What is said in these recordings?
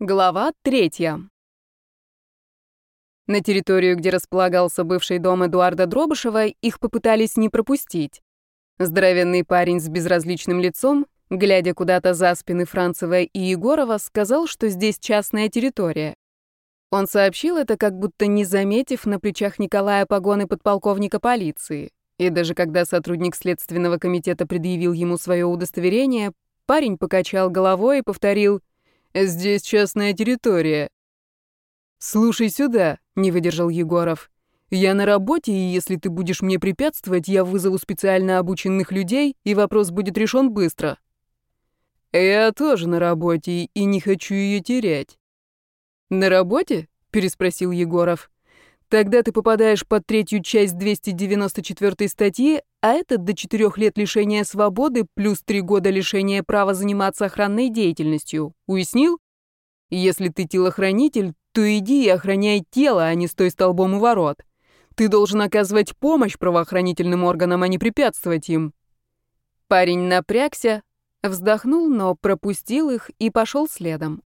Глава третья. На территорию, где располагался бывший дом Эдуарда Дробышева, их попытались не пропустить. Здоровенный парень с безразличным лицом, глядя куда-то за спины Францева и Егорова, сказал, что здесь частная территория. Он сообщил это, как будто не заметив на плечах Николая погоны подполковника полиции. И даже когда сотрудник следственного комитета предъявил ему свое удостоверение, парень покачал головой и повторил Здесь частная территория. Слушай сюда, не выдержал Егоров. Я на работе, и если ты будешь мне препятствовать, я вызову специально обученных людей, и вопрос будет решен быстро. Я тоже на работе и не хочу ее терять. На работе? переспросил Егоров. Тогда ты попадаешь под третью часть 294 статьи, а это до четырех лет лишения свободы плюс три года лишения права заниматься охранной деятельностью. Уяснил? Если ты телохранитель, то иди и охраняй тело, а не стой столбом у ворот. Ты должен оказывать помощь правоохранительным органам, а не препятствовать им. Парень напрягся, вздохнул, но пропустил их и пошел следом.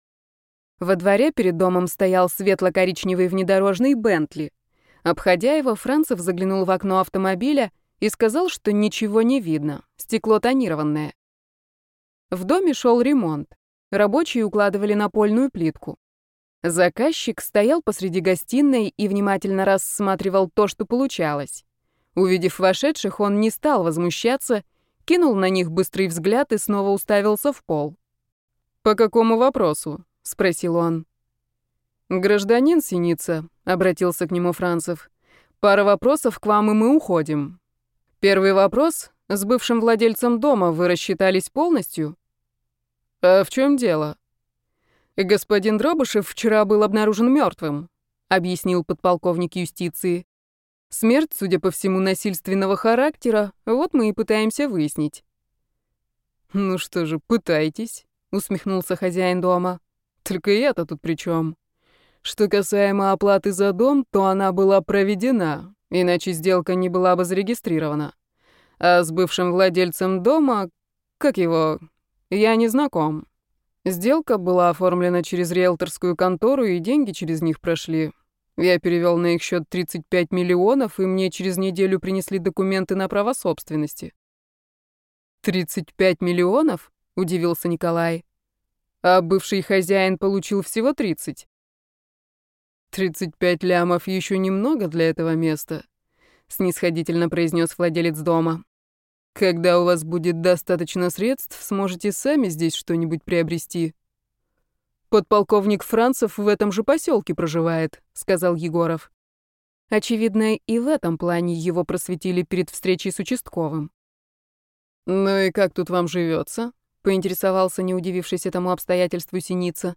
Во дворе перед домом стоял светло-коричневый внедорожный Бентли. Обходя его, Францев заглянул в окно автомобиля и сказал, что ничего не видно, стекло тонированное. В доме шел ремонт. Рабочие укладывали напольную плитку. Заказчик стоял посреди гостиной и внимательно рассматривал то, что получалось. Увидев вошедших, он не стал возмущаться, кинул на них быстрый взгляд и снова уставился в пол. «По какому вопросу?» — спросил он. «Гражданин Синица», — обратился к нему Францев. «Пара вопросов к вам, и мы уходим. Первый вопрос. С бывшим владельцем дома вы рассчитались полностью? А в чем дело? Господин Дробышев вчера был обнаружен мертвым, объяснил подполковник юстиции. Смерть, судя по всему, насильственного характера, вот мы и пытаемся выяснить. Ну что же, пытайтесь, усмехнулся хозяин дома. Только я-то тут при чем? Что касаемо оплаты за дом, то она была проведена, иначе сделка не была бы зарегистрирована. А с бывшим владельцем дома, как его, я не знаком. Сделка была оформлена через риэлторскую контору, и деньги через них прошли. Я перевел на их счет 35 миллионов, и мне через неделю принесли документы на право собственности. «35 миллионов?» — удивился Николай. «А бывший хозяин получил всего 30». «35 лямов еще немного для этого места», — снисходительно произнес владелец дома. «Когда у вас будет достаточно средств, сможете сами здесь что-нибудь приобрести». «Подполковник Францев в этом же поселке проживает», — сказал Егоров. Очевидно, и в этом плане его просветили перед встречей с участковым. «Ну и как тут вам живется? Поинтересовался, не удивившись этому обстоятельству Синица.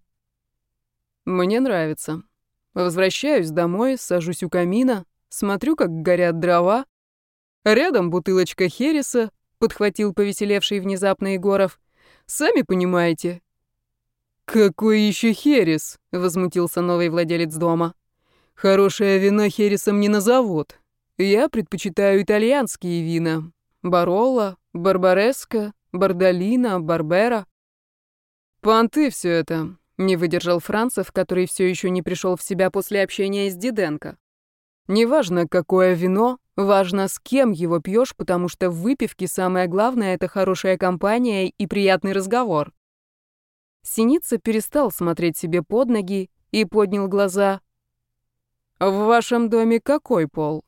«Мне нравится», Возвращаюсь домой, сажусь у камина, смотрю, как горят дрова. Рядом бутылочка хереса, подхватил повеселевший внезапно Егоров. Сами понимаете. Какой еще херес? возмутился новый владелец дома. Хорошее вино хересом не назовут. Я предпочитаю итальянские вина. Баролла, Барбареско, Бардолина, Барбера. Понты все это. Не выдержал Францев, который все еще не пришел в себя после общения с Диденко. Неважно, какое вино, важно, с кем его пьешь, потому что в выпивке самое главное — это хорошая компания и приятный разговор. Синица перестал смотреть себе под ноги и поднял глаза. «В вашем доме какой пол?»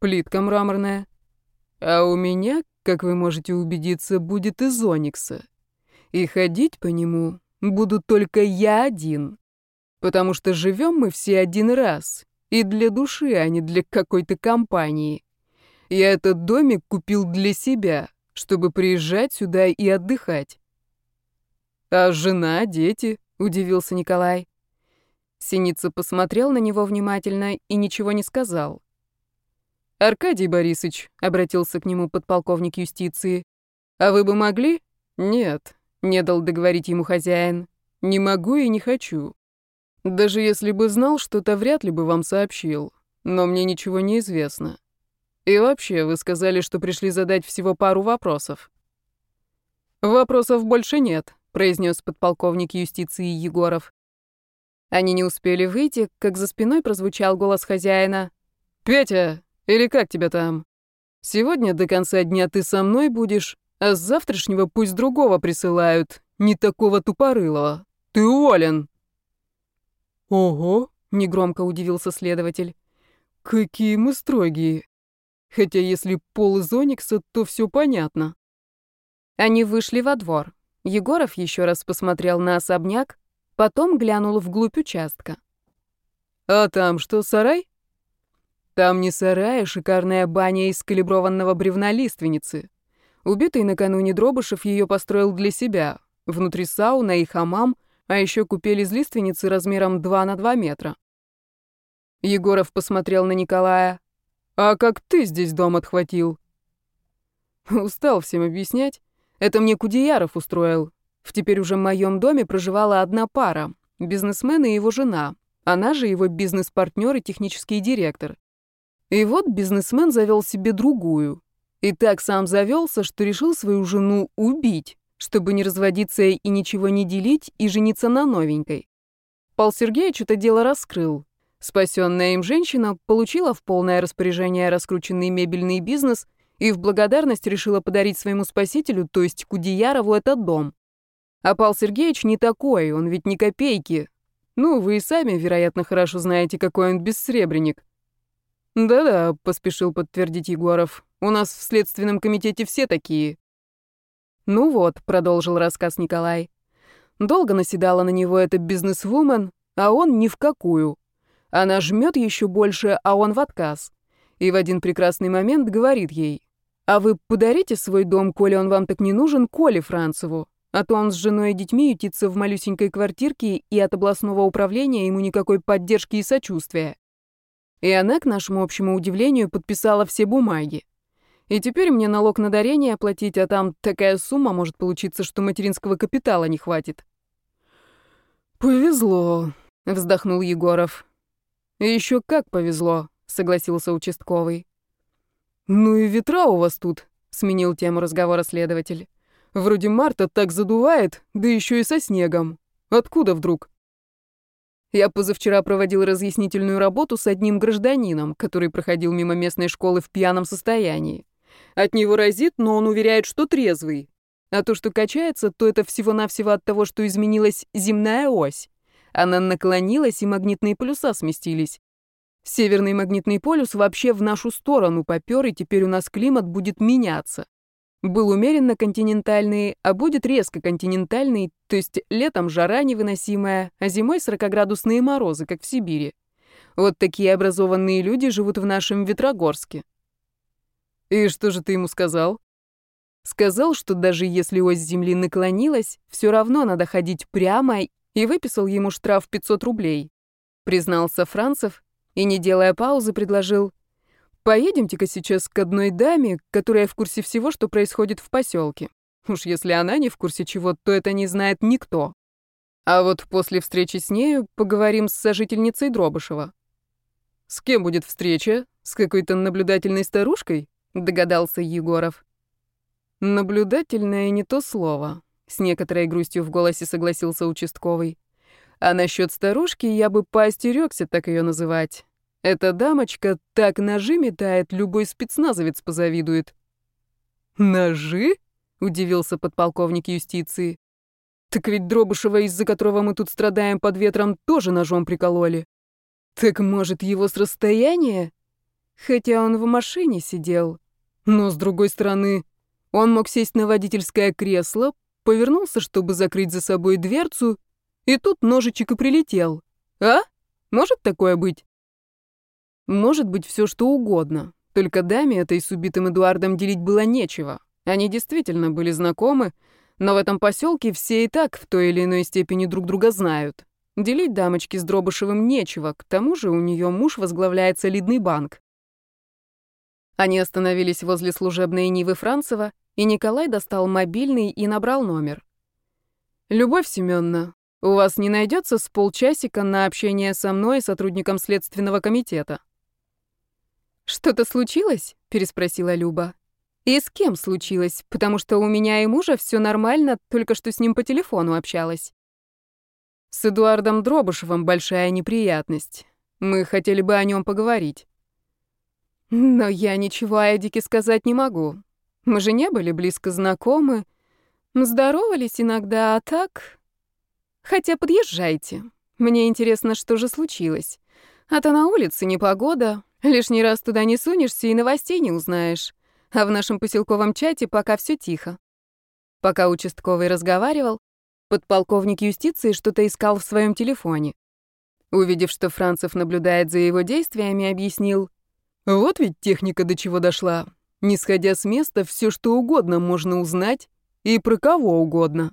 «Плитка мраморная. А у меня, как вы можете убедиться, будет из оникса. И ходить по нему буду только я один. Потому что живем мы все один раз. И для души, а не для какой-то компании. Я этот домик купил для себя, чтобы приезжать сюда и отдыхать. А жена, дети, удивился Николай. Синица посмотрел на него внимательно и ничего не сказал. «Аркадий Борисович», — обратился к нему подполковник юстиции, — «а вы бы могли?» «Нет», не дал договорить ему хозяин. Не могу и не хочу. Даже если бы знал, что-то вряд ли бы вам сообщил. Но мне ничего не известно. И вообще, вы сказали, что пришли задать всего пару вопросов. Вопросов больше нет, произнес подполковник юстиции Егоров. Они не успели выйти, как за спиной прозвучал голос хозяина. «Петя, или как тебя там? Сегодня до конца дня ты со мной будешь, а с завтрашнего пусть другого присылают, не такого тупорылого. Ты уволен!» «Ого!» — негромко удивился следователь. «Какие мы строгие. Хотя если пол из оникса, то все понятно». Они вышли во двор. Егоров еще раз посмотрел на особняк, Потом глянул вглубь участка. «А там что, сарай?» «Там не сарай, а шикарная баня из калиброванного бревна лиственницы. Убитый накануне Дробышев ее построил для себя. Внутри сауна и хамам, а еще купель из лиственницы размером 2 на 2 метра». Егоров посмотрел на Николая. «А как ты здесь дом отхватил?» Устал всем объяснять. Это мне Кудеяров устроил. В теперь уже моем доме проживала одна пара — бизнесмен и его жена. Она же его бизнес-партнер и технический директор. И вот бизнесмен завел себе другую. И так сам завелся, что решил свою жену убить, чтобы не разводиться и ничего не делить, и жениться на новенькой. Пал Сергеевич это дело раскрыл. Спасенная им женщина получила в полное распоряжение раскрученный мебельный бизнес и в благодарность решила подарить своему спасителю, то есть Кудеярову, этот дом. А Пал Сергеевич не такой, он ведь ни копейки. Ну, вы и сами, вероятно, хорошо знаете, какой он бессребренник. Да-да, поспешил подтвердить Егоров. У нас в следственном комитете все такие. Ну вот, продолжил рассказ Николай. Долго наседала на него эта бизнесвумен, а он ни в какую. Она жмет еще больше, а он в отказ. И в один прекрасный момент говорит ей, «А вы подарите свой дом, коли он вам так не нужен, Коле Францеву. А то он с женой и детьми ютится в малюсенькой квартирке, и от областного управления ему никакой поддержки и сочувствия. И она, к нашему общему удивлению, подписала все бумаги. И теперь мне налог на дарение оплатить, а там такая сумма может получиться, что материнского капитала не хватит. «Повезло», — вздохнул Егоров. «Еще как повезло», — согласился участковый. «Ну и ветра у вас тут», — сменил тему разговора следователь. Вроде марта так задувает, да еще и со снегом. Откуда вдруг? Я позавчера проводил разъяснительную работу с одним гражданином, который проходил мимо местной школы в пьяном состоянии. От него разит, но он уверяет, что трезвый. А то, что качается, то это всего-навсего от того, что изменилась земная ось. Она наклонилась, и магнитные полюса сместились. Северный магнитный полюс вообще в нашу сторону попер, и теперь у нас климат будет меняться. Был умеренно континентальный, а будет резко континентальный, то есть летом жара невыносимая, а зимой 40-градусные морозы, как в Сибири. Вот такие образованные люди живут в нашем Ветрогорске. И что же ты ему сказал? Сказал, что даже если ось Земли наклонилась, все равно надо ходить прямо, и выписал ему штраф 500 рублей. Признался Францев и, не делая паузы, предложил Поедемте-ка сейчас к одной даме, которая в курсе всего, что происходит в поселке. Уж если она не в курсе чего, то это не знает никто. А вот после встречи с нею поговорим с сожительницей Дробышева. С кем будет встреча? С какой-то наблюдательной старушкой? Догадался Егоров. Наблюдательное не то слово. С некоторой грустью в голосе согласился участковый. А насчет старушки я бы поостерегся так ее называть. Эта дамочка так ножи метает, любой спецназовец позавидует. Ножи? удивился подполковник юстиции. Так ведь Дробышева, из-за которого мы тут страдаем под ветром, тоже ножом прикололи. Так может, его с расстояния? Хотя он в машине сидел. Но с другой стороны, он мог сесть на водительское кресло, повернулся, чтобы закрыть за собой дверцу, и тут ножичек и прилетел. А? Может такое быть? Может быть, все что угодно. Только даме этой с убитым Эдуардом делить было нечего. Они действительно были знакомы, но в этом поселке все и так в той или иной степени друг друга знают. Делить дамочки с Дробышевым нечего, к тому же у нее муж возглавляет солидный банк. Они остановились возле служебной Нивы Францева, и Николай достал мобильный и набрал номер. «Любовь Семеновна, у вас не найдется с полчасика на общение со мной, сотрудником Следственного комитета?» «Что-то случилось?» — переспросила Люба. И с кем случилось, потому что у меня и мужа все нормально, только что с ним по телефону общалась. С Эдуардом Дробышевым большая неприятность. Мы хотели бы о нем поговорить. Но я ничего о Эдике сказать не могу. Мы же не были близко знакомы. Здоровались иногда, а так... Хотя подъезжайте. Мне интересно, что же случилось. А то на улице непогода, лишний раз туда не сунешься и новостей не узнаешь. А в нашем поселковом чате пока все тихо. Пока участковый разговаривал, подполковник юстиции что-то искал в своем телефоне. Увидев, что Францев наблюдает за его действиями, объяснил. «Вот ведь техника до чего дошла. Не сходя с места, все что угодно можно узнать и про кого угодно».